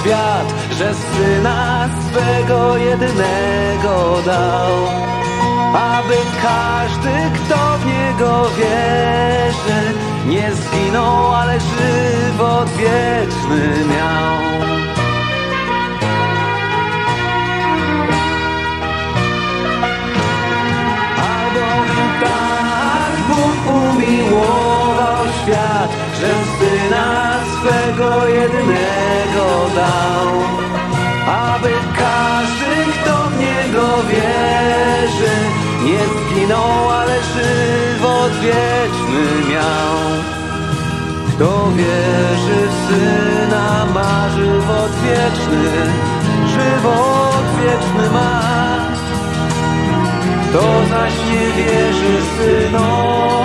świat, że Syna swego jedynego dał, aby każdy, kto w Niego wierzy, nie zginął, ale żywot wieczny miał. Albowiem tak Bóg umiłował świat, że Syna swego jedynego dał, aby każdy, kto w Niego wierzy, nie zginął, ale żywot wieczny miał. Kto wierzy w Syna ma żywot wieczny, żywot wieczny ma. Kto zaś nie wierzy Synowi,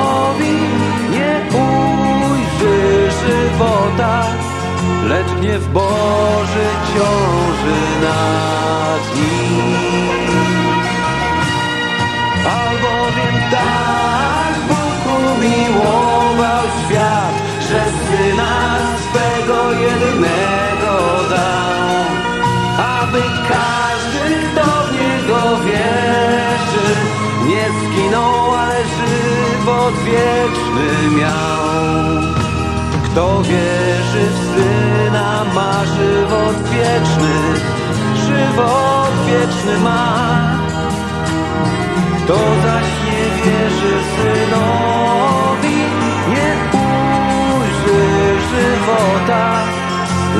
żywota, lecz gniew Boży ciąży nad nim. Albowiem tak Bóg umiłował świat, że Syna swego jedynego dał, aby każdy, w Niego wierzy, nie zginął, ale żywot wieczny miał. Kto wierzy w Syna ma żywot wieczny, żywot wieczny ma. Kto zaś nie wierzy Synowi, nie ujrzy żywota,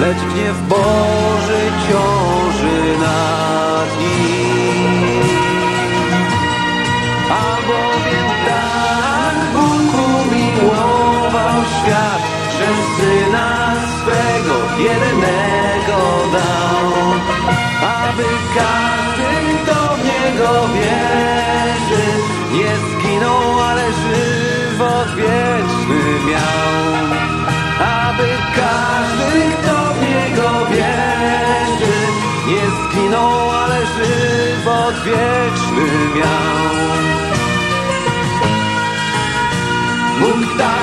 lecz gniew Boży ciąży nad jedynego dał, aby każdy, kto w niego wierzy, nie zginął, ale żywot wieczny miał. Aby każdy, kto w niego wierzy, nie zginął, ale żywot wieczny miał. Mógł tak